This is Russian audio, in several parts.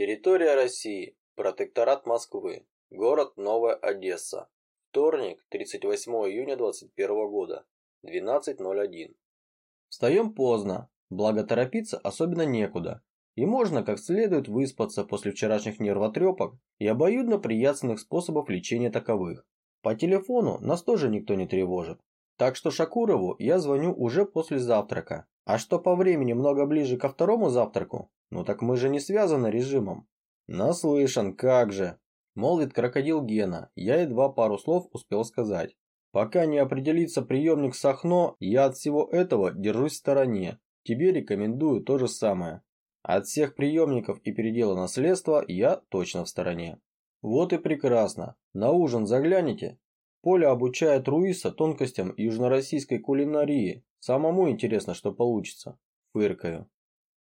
Территория России. Протекторат Москвы. Город Новая Одесса. Вторник, 38 июня 2021 года. 12.01. Встаем поздно, благо торопиться особенно некуда. И можно как следует выспаться после вчерашних нервотрепок и обоюдно приятных способов лечения таковых. По телефону нас тоже никто не тревожит. Так что Шакурову я звоню уже после завтрака. А что по времени много ближе ко второму завтраку, ну так мы же не связаны режимом. Наслышан, как же. Молвит крокодил Гена, я едва пару слов успел сказать. Пока не определится приемник Сахно, я от всего этого держусь в стороне. Тебе рекомендую то же самое. От всех приемников и передела наследства я точно в стороне. Вот и прекрасно. На ужин загляните. Поля обучает Руиса тонкостям южнороссийской кулинарии. Самому интересно, что получится. Фыркаю.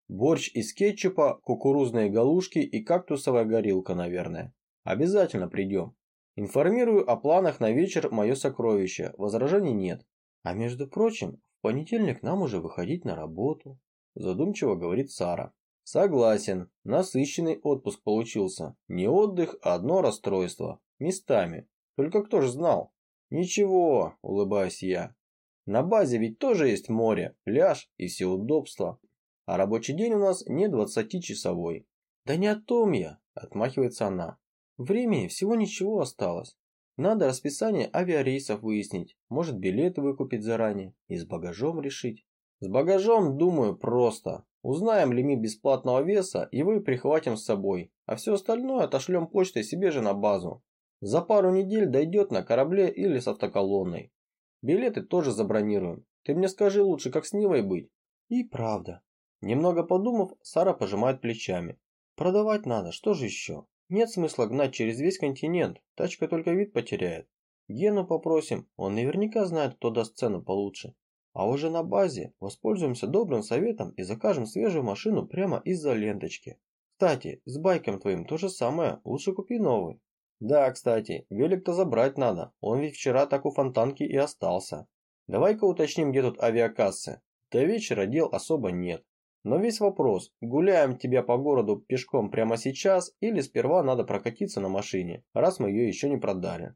Борщ из кетчупа, кукурузные галушки и кактусовая горилка, наверное. Обязательно придем. Информирую о планах на вечер мое сокровище. Возражений нет. А между прочим, в понедельник нам уже выходить на работу. Задумчиво говорит Сара. Согласен. Насыщенный отпуск получился. Не отдых, а одно расстройство. Местами. Только кто ж знал? Ничего, улыбаюсь я. На базе ведь тоже есть море, пляж и все удобства. А рабочий день у нас не двадцатичасовой. Да не о том я, отмахивается она. Времени всего ничего осталось. Надо расписание авиарейсов выяснить, может билеты выкупить заранее и с багажом решить. С багажом, думаю, просто. Узнаем лимит бесплатного веса и вы прихватим с собой, а все остальное отошлем почтой себе же на базу. За пару недель дойдет на корабле или с автоколонной. Билеты тоже забронируем. Ты мне скажи лучше, как с Нивой быть. И правда, Немного подумав, Сара пожимает плечами. Продавать надо, что же еще? Нет смысла гнать через весь континент, тачка только вид потеряет. Гену попросим, он наверняка знает, кто даст цену получше. А уже на базе воспользуемся добрым советом и закажем свежую машину прямо из-за ленточки. Кстати, с байком твоим то же самое, лучше купи новый. Да, кстати, велик-то забрать надо, он ведь вчера так у фонтанки и остался. Давай-ка уточним, где тут авиакассы. До вечера дел особо нет. Но весь вопрос, гуляем тебя по городу пешком прямо сейчас или сперва надо прокатиться на машине, раз мы ее еще не продали.